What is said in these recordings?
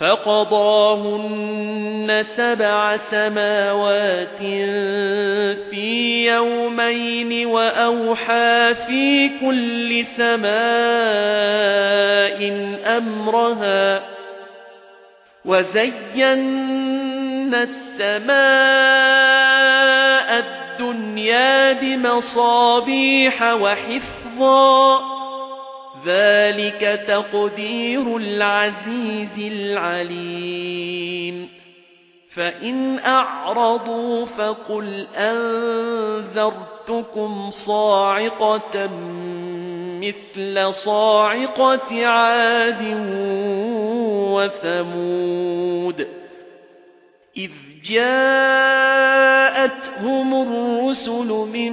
فَقَضَاهُنَّ سَبْعَ سَمَاوَاتٍ فِي يَوْمَيْنِ وَأَوْحَى فِي كُلِّ سَمَاءٍ أَمْرَهَا وَزَيَّنَّا السَّمَاءَ الدُّنْيَا بِمَصَابِيحَ وَحِفْظًا ذَلِكَ تَقْدِيرُ الْعَزِيزِ الْعَلِيمِ. فَإِنْ أَعْرَضُوا فَقُلْ أَنذَرْتُكُمْ صَاعِقَةً مِثْلَ صَاعِقَةِ عَادٍ وَثَمُودَ. إِذْ جَاءَتْهُمُ الرُّسُلُ مِنْ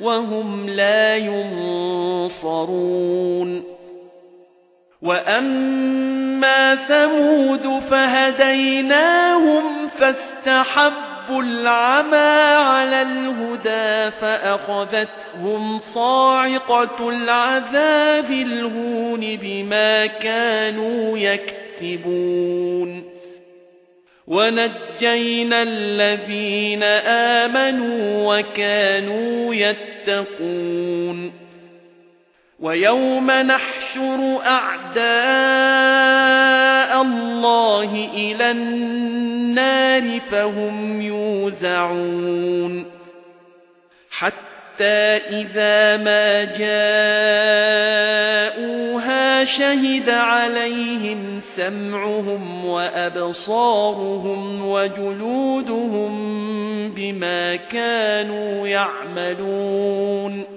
وَهُمْ لَا يُنصَرُونَ. وَأَمَّا ثَمُودُ فَهَدَيْنَاهُمْ فَاسْتَحَبُّوا الْعَمَى عَلَى الْهُدَى فَأَخَذَتْهُمْ صَاعِقَةُ الْعَذَابِ الْهُونِ بِمَا كَانُوا يَكْسِبُونَ. وَنَجَّيْنَا الَّذِينَ آمَنُوا وَكَانُوا يَتَّقُونَ. وَيَوْمَ نَحْشُرُ أَعْدَاءَ اللَّهِ إِلَى النَّارِ فَهُمْ يُوزَعُونَ. حَتَّى إِذَا مَا جَاءُوهَا شَهِدَ عَلَيْهِمْ سَمْعُهُمْ وَأَبْصَارُهُمْ وَجُلُودُهُمْ بِمَا كَانُوا يَعْمَلُونَ